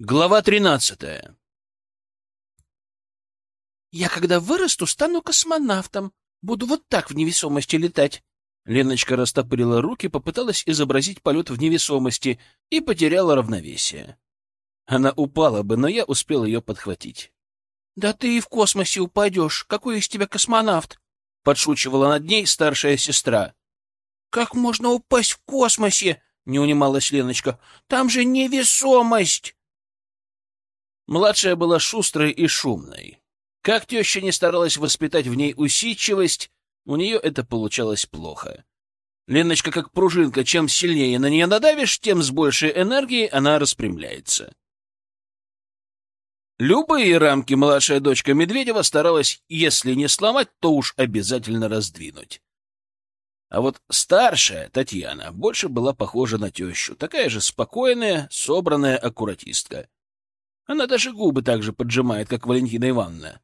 Глава тринадцатая. «Я, когда вырасту, стану космонавтом. Буду вот так в невесомости летать». Леночка растопырила руки, попыталась изобразить полет в невесомости и потеряла равновесие. Она упала бы, но я успел ее подхватить. «Да ты и в космосе упадешь. Какой из тебя космонавт?» — подшучивала над ней старшая сестра. «Как можно упасть в космосе?» — не унималась Леночка. «Там же невесомость!» Младшая была шустрой и шумной. Как теща не старалась воспитать в ней усидчивость, у нее это получалось плохо. Леночка как пружинка, чем сильнее на нее надавишь, тем с большей энергией она распрямляется. Любые рамки младшая дочка Медведева старалась, если не сломать, то уж обязательно раздвинуть. А вот старшая, Татьяна, больше была похожа на тещу, такая же спокойная, собранная аккуратистка. Она даже губы так же поджимает, как Валентина Ивановна.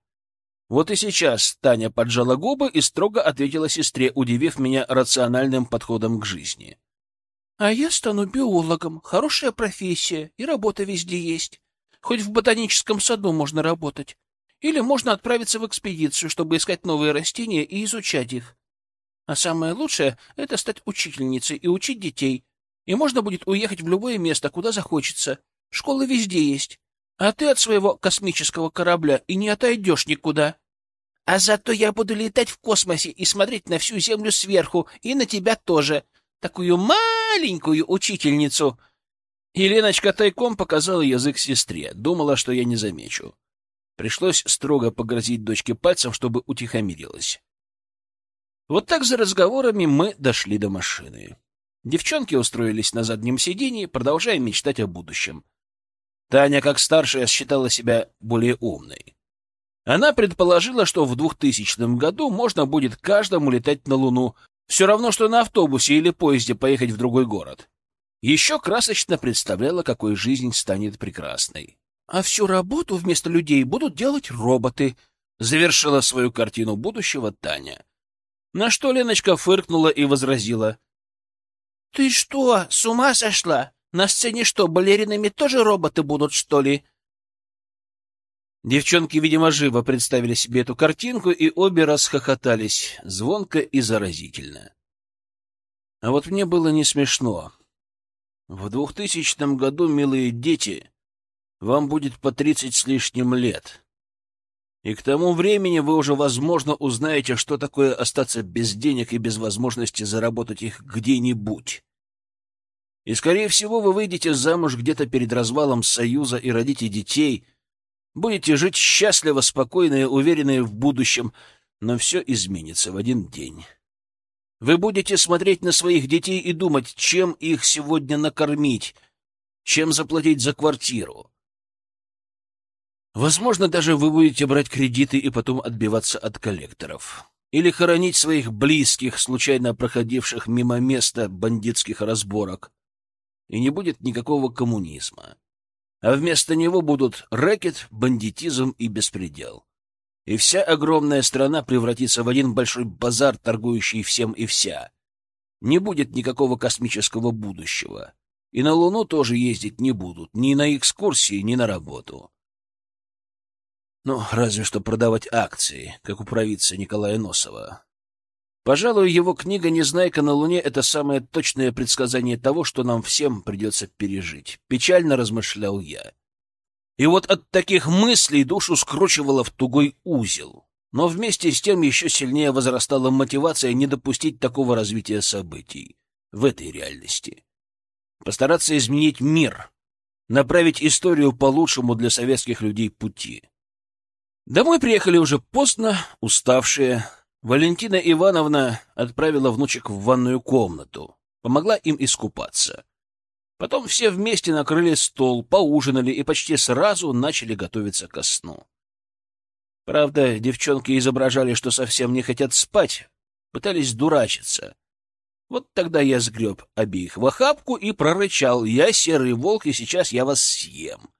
Вот и сейчас Таня поджала губы и строго ответила сестре, удивив меня рациональным подходом к жизни. — А я стану биологом. Хорошая профессия, и работа везде есть. Хоть в ботаническом саду можно работать. Или можно отправиться в экспедицию, чтобы искать новые растения и изучать их. А самое лучшее — это стать учительницей и учить детей. И можно будет уехать в любое место, куда захочется. Школы везде есть. А ты от своего космического корабля и не отойдешь никуда. А зато я буду летать в космосе и смотреть на всю Землю сверху, и на тебя тоже. Такую маленькую учительницу. Еленочка тайком показала язык сестре, думала, что я не замечу. Пришлось строго погрозить дочке пальцем, чтобы утихомирилась. Вот так за разговорами мы дошли до машины. Девчонки устроились на заднем сиденье, продолжая мечтать о будущем. Таня, как старшая, считала себя более умной. Она предположила, что в 2000 году можно будет каждому летать на Луну, все равно, что на автобусе или поезде поехать в другой город. Еще красочно представляла, какой жизнь станет прекрасной. «А всю работу вместо людей будут делать роботы», — завершила свою картину будущего Таня. На что Леночка фыркнула и возразила. «Ты что, с ума сошла? На сцене что, балеринами тоже роботы будут, что ли? Девчонки, видимо, живо представили себе эту картинку, и обе расхохотались, звонко и заразительно. А вот мне было не смешно. В двухтысячном году, милые дети, вам будет по тридцать с лишним лет. И к тому времени вы уже, возможно, узнаете, что такое остаться без денег и без возможности заработать их где-нибудь. И, скорее всего, вы выйдете замуж где-то перед развалом Союза и родите детей. Будете жить счастливо, спокойно и уверенные в будущем, но все изменится в один день. Вы будете смотреть на своих детей и думать, чем их сегодня накормить, чем заплатить за квартиру. Возможно, даже вы будете брать кредиты и потом отбиваться от коллекторов. Или хоронить своих близких, случайно проходивших мимо места бандитских разборок и не будет никакого коммунизма. А вместо него будут рэкет, бандитизм и беспредел. И вся огромная страна превратится в один большой базар, торгующий всем и вся. Не будет никакого космического будущего. И на Луну тоже ездить не будут, ни на экскурсии, ни на работу. Ну, разве что продавать акции, как у провидца Николая Носова. Пожалуй, его книга «Незнайка на Луне» — это самое точное предсказание того, что нам всем придется пережить. Печально размышлял я. И вот от таких мыслей душу скручивало в тугой узел. Но вместе с тем еще сильнее возрастала мотивация не допустить такого развития событий в этой реальности. Постараться изменить мир, направить историю по лучшему для советских людей пути. Домой приехали уже поздно, уставшие, Валентина Ивановна отправила внучек в ванную комнату, помогла им искупаться. Потом все вместе накрыли стол, поужинали и почти сразу начали готовиться ко сну. Правда, девчонки изображали, что совсем не хотят спать, пытались дурачиться. Вот тогда я сгреб обеих в охапку и прорычал «Я серый волк, и сейчас я вас съем».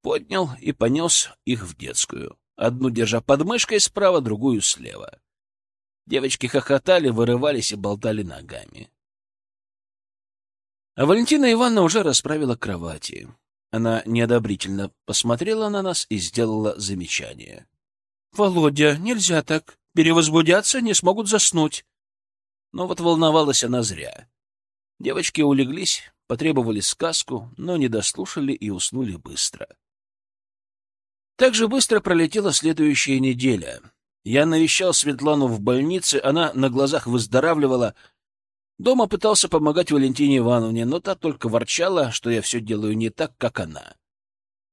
Поднял и понес их в детскую одну держа под мышкой справа, другую слева. Девочки хохотали, вырывались и болтали ногами. А Валентина Ивановна уже расправила кровати. Она неодобрительно посмотрела на нас и сделала замечание. — Володя, нельзя так. Перевозбудятся, не смогут заснуть. Но вот волновалась она зря. Девочки улеглись, потребовали сказку, но не дослушали и уснули быстро. Так же быстро пролетела следующая неделя. Я навещал Светлану в больнице, она на глазах выздоравливала. Дома пытался помогать Валентине Ивановне, но та только ворчала, что я все делаю не так, как она.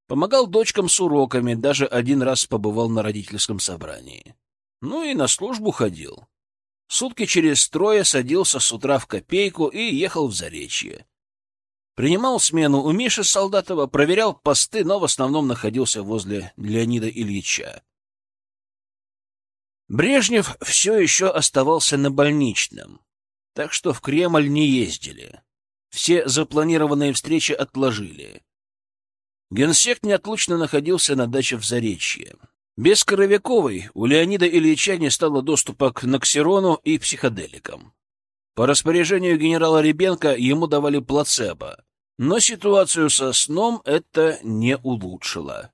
Помогал дочкам с уроками, даже один раз побывал на родительском собрании. Ну и на службу ходил. Сутки через трое садился с утра в копейку и ехал в Заречье. Принимал смену у Миши Солдатова, проверял посты, но в основном находился возле Леонида Ильича. Брежнев все еще оставался на больничном, так что в Кремль не ездили. Все запланированные встречи отложили. Генсек неотлучно находился на даче в Заречье. Без Коровяковой у Леонида Ильича не стало доступа к Ноксирону и психоделикам. По распоряжению генерала Ребенко ему давали плацебо, но ситуацию со сном это не улучшило.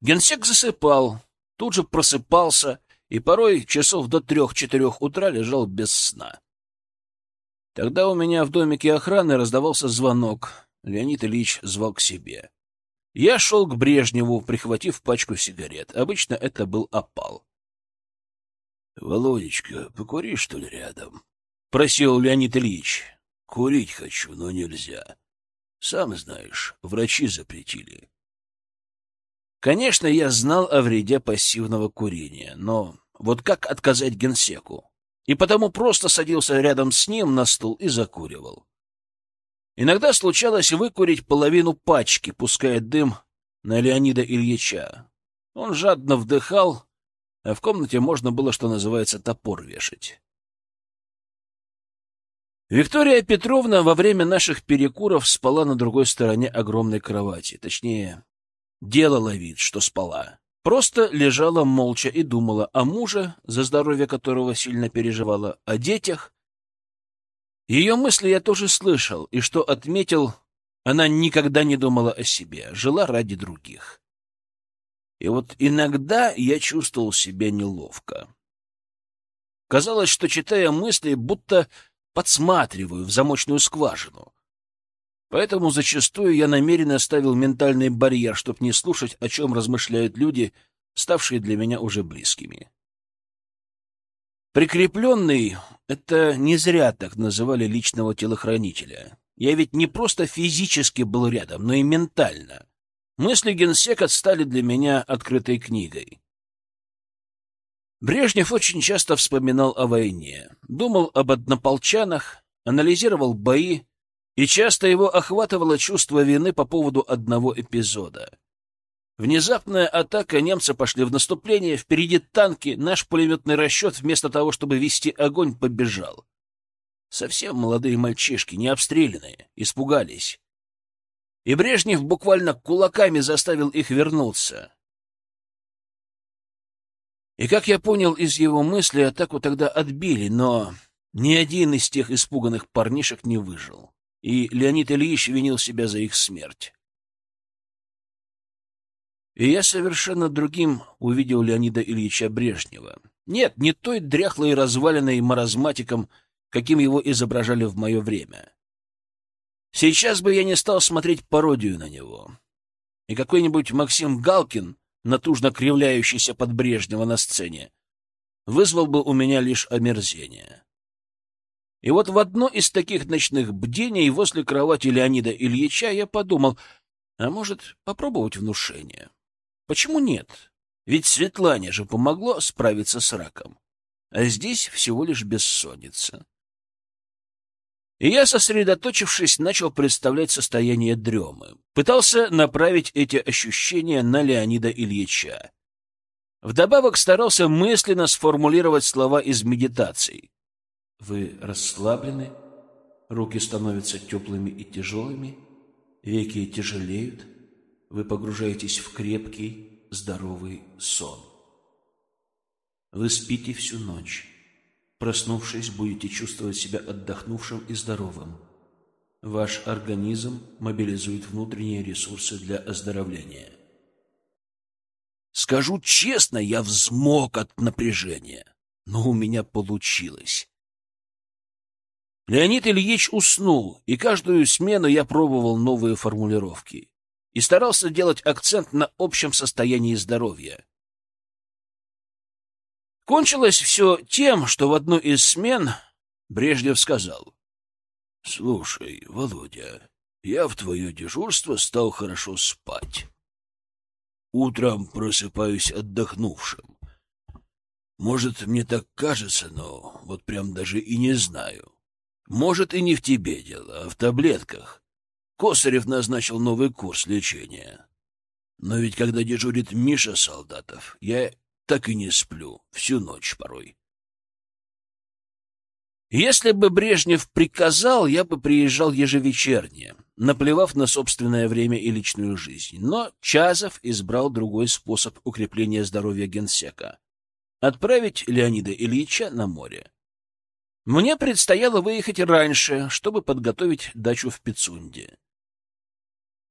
Генсек засыпал, тут же просыпался и порой часов до трех-четырех утра лежал без сна. Тогда у меня в домике охраны раздавался звонок. Леонид Ильич звал к себе. Я шел к Брежневу, прихватив пачку сигарет. Обычно это был опал. — Володечка, покури, что ли, рядом? — просил Леонид Ильич. — Курить хочу, но нельзя. Сам знаешь, врачи запретили. Конечно, я знал о вреде пассивного курения, но вот как отказать генсеку? И потому просто садился рядом с ним на стул и закуривал. Иногда случалось выкурить половину пачки, пуская дым на Леонида Ильича. Он жадно вдыхал, а в комнате можно было, что называется, топор вешать. Виктория Петровна во время наших перекуров спала на другой стороне огромной кровати. Точнее, делала вид, что спала. Просто лежала молча и думала о муже, за здоровье которого сильно переживала, о детях. Ее мысли я тоже слышал, и что отметил, она никогда не думала о себе, жила ради других. И вот иногда я чувствовал себя неловко. Казалось, что, читая мысли, будто подсматриваю в замочную скважину. Поэтому зачастую я намеренно ставил ментальный барьер, чтобы не слушать, о чем размышляют люди, ставшие для меня уже близкими. Прикрепленный — это не зря так называли личного телохранителя. Я ведь не просто физически был рядом, но и ментально. Мысли генсека стали для меня открытой книгой. Брежнев очень часто вспоминал о войне, думал об однополчанах, анализировал бои, и часто его охватывало чувство вины по поводу одного эпизода. Внезапная атака, немцы пошли в наступление, впереди танки, наш пулеметный расчет вместо того, чтобы вести огонь, побежал. Совсем молодые мальчишки, не обстрелянные, испугались. И Брежнев буквально кулаками заставил их вернуться. И, как я понял из его мысли, атаку тогда отбили, но ни один из тех испуганных парнишек не выжил. И Леонид Ильич винил себя за их смерть. И я совершенно другим увидел Леонида Ильича Брежнева. Нет, не той дряхлой разваленной маразматиком, каким его изображали в мое время. Сейчас бы я не стал смотреть пародию на него. И какой-нибудь Максим Галкин натужно кривляющийся под Брежнева на сцене, вызвал бы у меня лишь омерзение. И вот в одно из таких ночных бдений возле кровати Леонида Ильича я подумал, а может, попробовать внушение? Почему нет? Ведь Светлане же помогло справиться с раком. А здесь всего лишь бессонница. И я, сосредоточившись, начал представлять состояние дремы. Пытался направить эти ощущения на Леонида Ильича. Вдобавок старался мысленно сформулировать слова из медитаций. Вы расслаблены, руки становятся теплыми и тяжелыми, веки тяжелеют, вы погружаетесь в крепкий, здоровый сон. Вы спите всю ночь. Проснувшись, будете чувствовать себя отдохнувшим и здоровым. Ваш организм мобилизует внутренние ресурсы для оздоровления. Скажу честно, я взмок от напряжения, но у меня получилось. Леонид Ильич уснул, и каждую смену я пробовал новые формулировки и старался делать акцент на общем состоянии здоровья. Кончилось все тем, что в одну из смен Брежнев сказал. — Слушай, Володя, я в твое дежурство стал хорошо спать. Утром просыпаюсь отдохнувшим. Может, мне так кажется, но вот прям даже и не знаю. Может, и не в тебе дело, а в таблетках. Косарев назначил новый курс лечения. Но ведь когда дежурит Миша Солдатов, я так и не сплю, всю ночь порой. Если бы Брежнев приказал, я бы приезжал ежевечерне, наплевав на собственное время и личную жизнь. Но Чазов избрал другой способ укрепления здоровья генсека — отправить Леонида Ильича на море. Мне предстояло выехать раньше, чтобы подготовить дачу в Пицунде.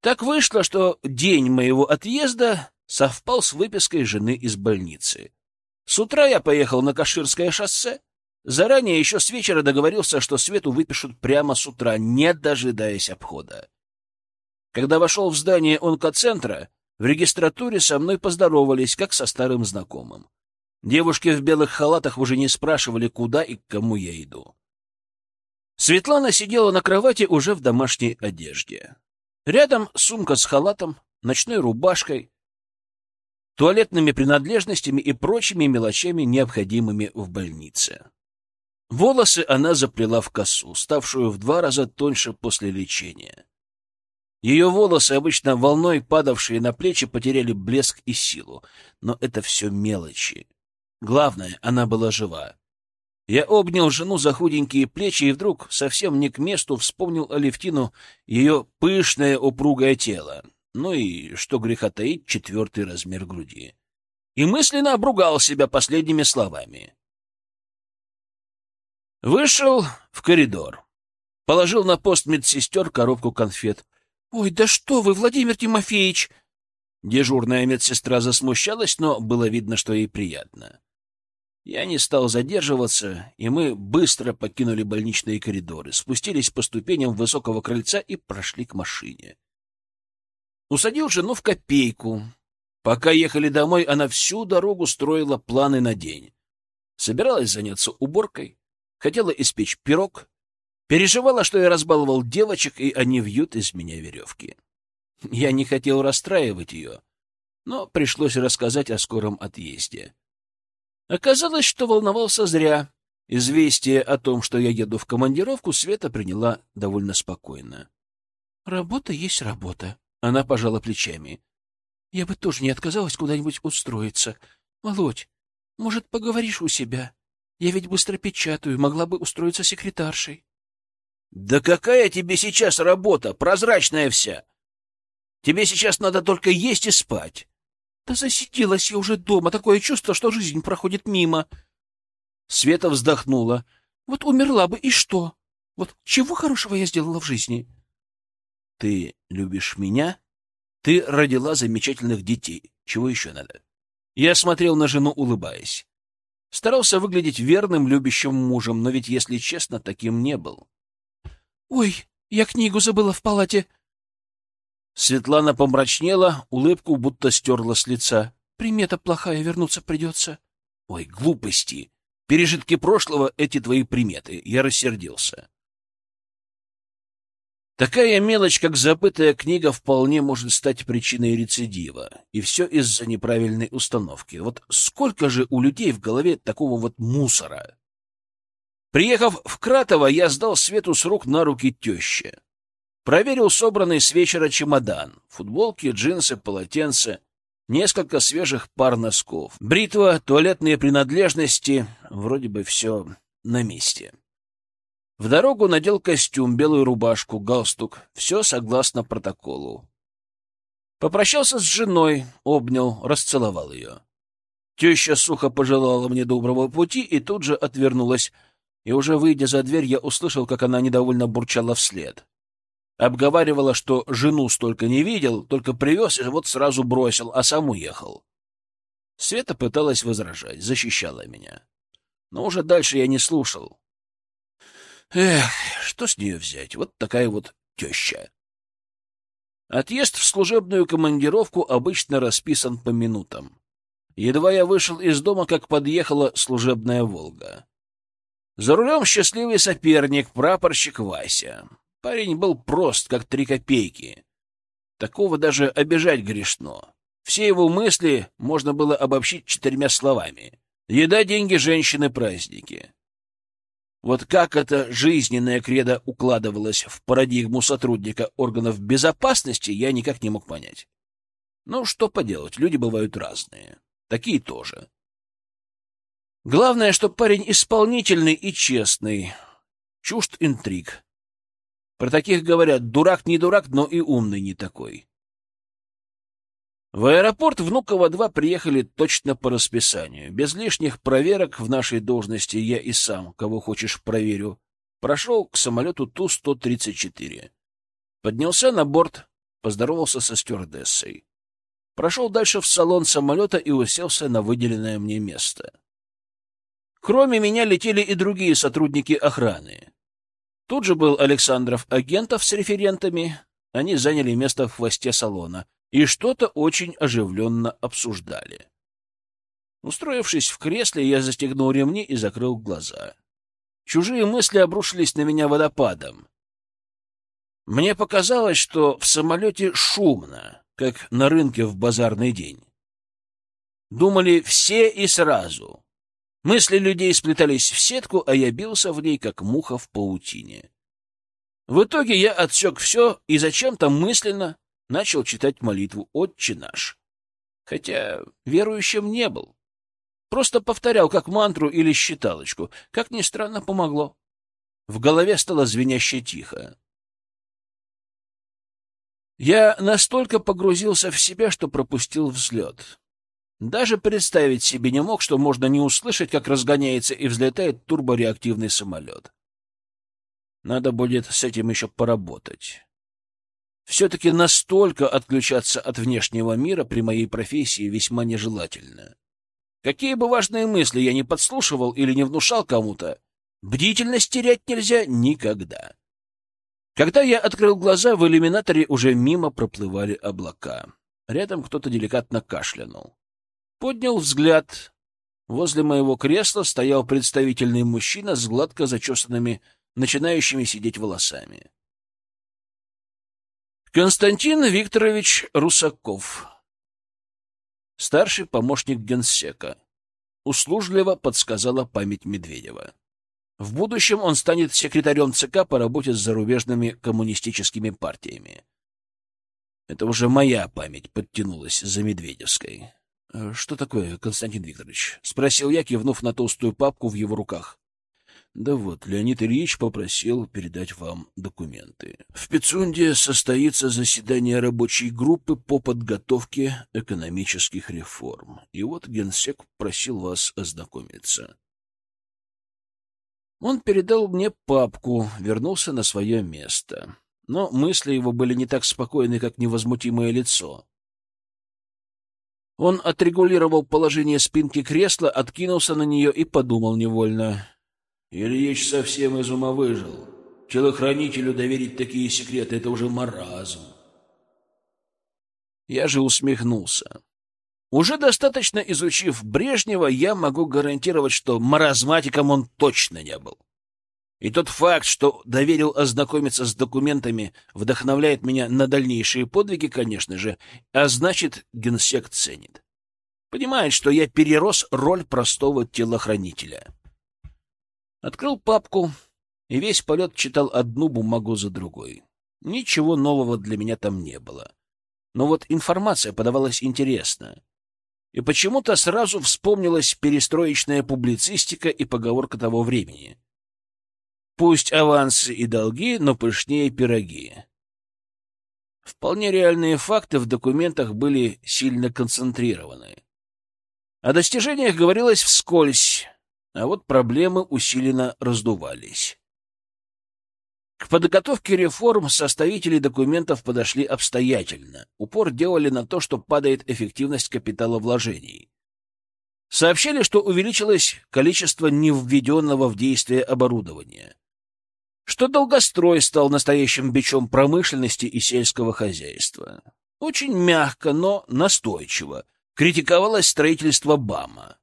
Так вышло, что день моего отъезда совпал с выпиской жены из больницы. С утра я поехал на Каширское шоссе. Заранее еще с вечера договорился, что Свету выпишут прямо с утра, не дожидаясь обхода. Когда вошел в здание онкоцентра, в регистратуре со мной поздоровались, как со старым знакомым. Девушки в белых халатах уже не спрашивали, куда и к кому я иду. Светлана сидела на кровати уже в домашней одежде. Рядом сумка с халатом, ночной рубашкой, туалетными принадлежностями и прочими мелочами, необходимыми в больнице. Волосы она заплела в косу, ставшую в два раза тоньше после лечения. Ее волосы, обычно волной падавшие на плечи, потеряли блеск и силу, но это все мелочи. Главное, она была жива. Я обнял жену за худенькие плечи и вдруг, совсем не к месту, вспомнил Алевтину ее пышное упругое тело. Ну и, что греха таить, четвертый размер груди. И мысленно обругал себя последними словами. Вышел в коридор. Положил на пост медсестер коробку конфет. — Ой, да что вы, Владимир Тимофеевич! Дежурная медсестра засмущалась, но было видно, что ей приятно. Я не стал задерживаться, и мы быстро покинули больничные коридоры, спустились по ступеням высокого крыльца и прошли к машине. Усадил жену в копейку. Пока ехали домой, она всю дорогу строила планы на день. Собиралась заняться уборкой, хотела испечь пирог, переживала, что я разбаловал девочек, и они вьют из меня веревки. Я не хотел расстраивать ее, но пришлось рассказать о скором отъезде. Оказалось, что волновался зря. Известие о том, что я еду в командировку, Света приняла довольно спокойно. — Работа есть работа. Она пожала плечами. — Я бы тоже не отказалась куда-нибудь устроиться. Володь, может, поговоришь у себя? Я ведь быстро печатаю, могла бы устроиться секретаршей. — Да какая тебе сейчас работа, прозрачная вся! Тебе сейчас надо только есть и спать. Да засиделась я уже дома, такое чувство, что жизнь проходит мимо. Света вздохнула. Вот умерла бы, и что? Вот чего хорошего я сделала в жизни? Ты любишь меня? Ты родила замечательных детей. Чего еще надо? Я смотрел на жену, улыбаясь. Старался выглядеть верным, любящим мужем, но ведь, если честно, таким не был. — Ой, я книгу забыла в палате, Светлана помрачнела, улыбку будто стерла с лица. Примета плохая, вернуться придется. Ой, глупости! Пережитки прошлого — эти твои приметы. Я рассердился. Такая мелочь, как забытая книга, вполне может стать причиной рецидива. И все из-за неправильной установки. Вот сколько же у людей в голове такого вот мусора? Приехав в Кратово, я сдал Свету с рук на руки теще. Проверил собранный с вечера чемодан. Футболки, джинсы, полотенце, несколько свежих пар носков, бритва, туалетные принадлежности. Вроде бы все на месте. В дорогу надел костюм, белую рубашку, галстук. Все согласно протоколу. Попрощался с женой, обнял, расцеловал ее. Теща сухо пожелала мне доброго пути и тут же отвернулась, и уже выйдя за дверь, я услышал, как она недовольно бурчала вслед. Обговаривала, что жену столько не видел, только привез и вот сразу бросил, а сам уехал. Света пыталась возражать, защищала меня. Но уже дальше я не слушал. Эх, что с нее взять? Вот такая вот теща. Отъезд в служебную командировку обычно расписан по минутам. Едва я вышел из дома, как подъехала служебная «Волга». За рулем счастливый соперник, прапорщик Вася. Парень был прост, как три копейки. Такого даже обижать грешно. Все его мысли можно было обобщить четырьмя словами. Еда, деньги, женщины, праздники. Вот как эта жизненная кредо укладывалась в парадигму сотрудника органов безопасности, я никак не мог понять. Ну, что поделать, люди бывают разные. Такие тоже. Главное, что парень исполнительный и честный. Чужд интриг. Про таких говорят, дурак не дурак, но и умный не такой. В аэропорт Внуково-2 приехали точно по расписанию. Без лишних проверок в нашей должности я и сам, кого хочешь, проверю. Прошел к самолету Ту-134. Поднялся на борт, поздоровался со стюардессой. Прошел дальше в салон самолета и уселся на выделенное мне место. Кроме меня летели и другие сотрудники охраны. Тут же был Александров агентов с референтами. Они заняли место в хвосте салона и что-то очень оживленно обсуждали. Устроившись в кресле, я застегнул ремни и закрыл глаза. Чужие мысли обрушились на меня водопадом. Мне показалось, что в самолете шумно, как на рынке в базарный день. Думали все и сразу. Мысли людей сплетались в сетку, а я бился в ней, как муха в паутине. В итоге я отсек все и зачем-то мысленно начал читать молитву «Отче наш». Хотя верующим не был. Просто повторял как мантру или считалочку. Как ни странно, помогло. В голове стало звеняще тихо. Я настолько погрузился в себя, что пропустил взлет. Даже представить себе не мог, что можно не услышать, как разгоняется и взлетает турбореактивный самолет. Надо будет с этим еще поработать. Все-таки настолько отключаться от внешнего мира при моей профессии весьма нежелательно. Какие бы важные мысли я не подслушивал или не внушал кому-то, бдительность терять нельзя никогда. Когда я открыл глаза, в иллюминаторе уже мимо проплывали облака. Рядом кто-то деликатно кашлянул. Поднял взгляд. Возле моего кресла стоял представительный мужчина с гладко зачесанными, начинающими сидеть волосами. Константин Викторович Русаков. Старший помощник генсека. Услужливо подсказала память Медведева. В будущем он станет секретарем ЦК по работе с зарубежными коммунистическими партиями. Это уже моя память подтянулась за Медведевской. Э, — Что такое, Константин Викторович? — спросил я, кивнув на толстую папку в его руках. — Да вот, Леонид Ильич попросил передать вам документы. В Пицунде состоится заседание рабочей группы по подготовке экономических реформ. И вот генсек просил вас ознакомиться. Он передал мне папку, вернулся на свое место. Но мысли его были не так спокойны, как невозмутимое лицо. Он отрегулировал положение спинки кресла, откинулся на нее и подумал невольно. Ильич совсем из ума выжил. Телохранителю доверить такие секреты — это уже маразм. Я же усмехнулся. Уже достаточно изучив Брежнева, я могу гарантировать, что маразматиком он точно не был. И тот факт, что доверил ознакомиться с документами, вдохновляет меня на дальнейшие подвиги, конечно же, а значит, генсек ценит. Понимает, что я перерос роль простого телохранителя. Открыл папку и весь полет читал одну бумагу за другой. Ничего нового для меня там не было. Но вот информация подавалась интересно. И почему-то сразу вспомнилась перестроечная публицистика и поговорка того времени — Пусть авансы и долги, но пышнее пироги. Вполне реальные факты в документах были сильно концентрированы. О достижениях говорилось вскользь, а вот проблемы усиленно раздувались. К подготовке реформ составители документов подошли обстоятельно. Упор делали на то, что падает эффективность капиталовложений. Сообщали, что увеличилось количество невведенного в действие оборудования, что долгострой стал настоящим бичом промышленности и сельского хозяйства. Очень мягко, но настойчиво критиковалось строительство БАМа.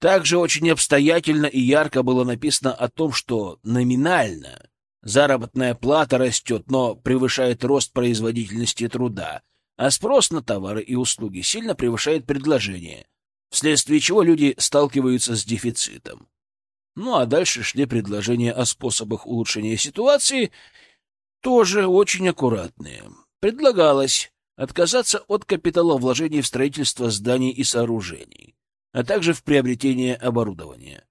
Также очень обстоятельно и ярко было написано о том, что номинально Заработная плата растет, но превышает рост производительности труда, а спрос на товары и услуги сильно превышает предложение, вследствие чего люди сталкиваются с дефицитом. Ну а дальше шли предложения о способах улучшения ситуации, тоже очень аккуратные. Предлагалось отказаться от капиталовложений в строительство зданий и сооружений, а также в приобретение оборудования.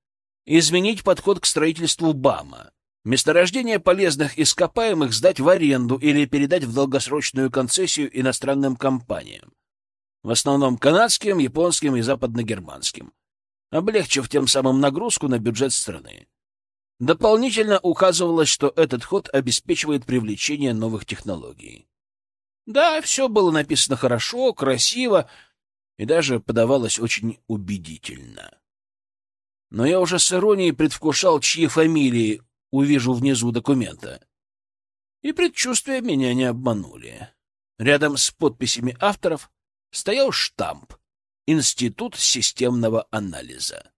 Изменить подход к строительству БАМа, Месторождение полезных ископаемых сдать в аренду или передать в долгосрочную концессию иностранным компаниям, в основном канадским, японским и западногерманским, облегчив тем самым нагрузку на бюджет страны. Дополнительно указывалось, что этот ход обеспечивает привлечение новых технологий. Да, все было написано хорошо, красиво и даже подавалось очень убедительно. Но я уже с иронией предвкушал, чьи фамилии увижу внизу документа. И предчувствия меня не обманули. Рядом с подписями авторов стоял штамп «Институт системного анализа».